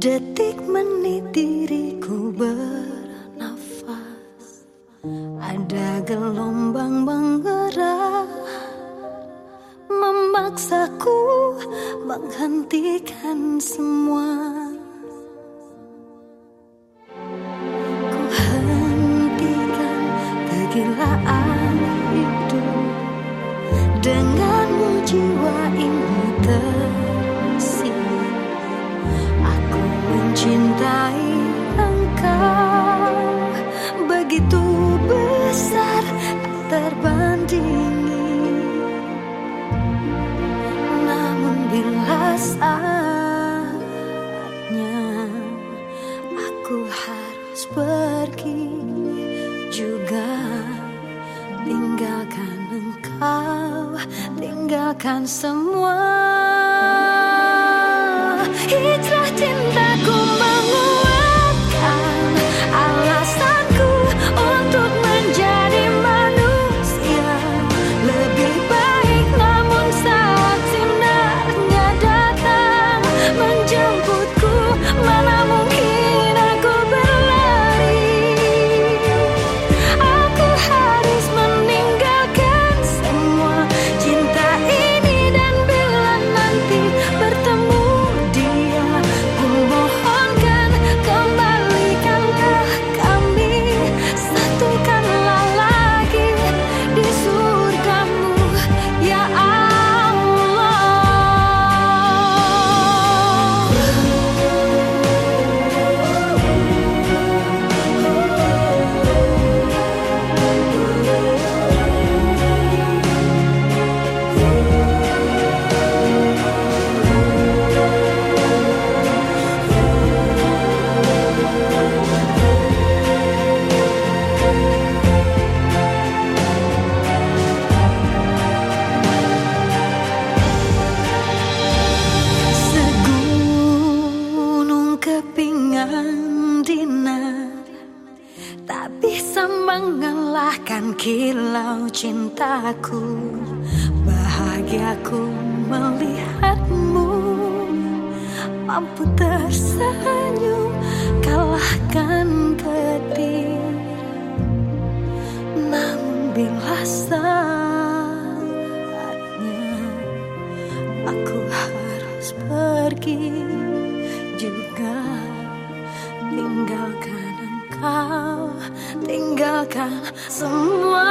Detik menit diriku bernafas. Ada gelombang menggerak Memaksaku menghentikan semua. Ku hentikan kegilaan hidup. Denganmu jiwa ini mencintai engkau. Begitu besar terbandingi. Namun bila saatnya Aku harus pergi juga Tinggalkan engkau Tinggalkan semua kilau cintaku Bahagiaku melihatmu. Mampu tersenyum kalahkan petir. Namun bila saatnya Aku harus pergi. Juga Tinggalkan engkau Tinggalkan akan semua